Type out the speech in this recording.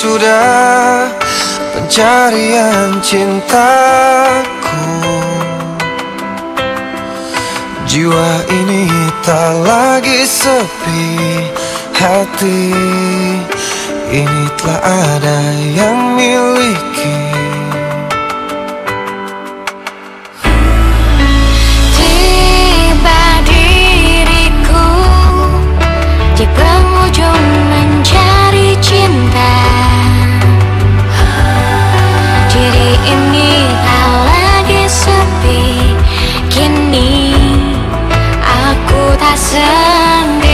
sudah pencarian cintaku. Jiwa ini tak lagi sepi hati Ini telah ada yang miliki Aku tak sendiri.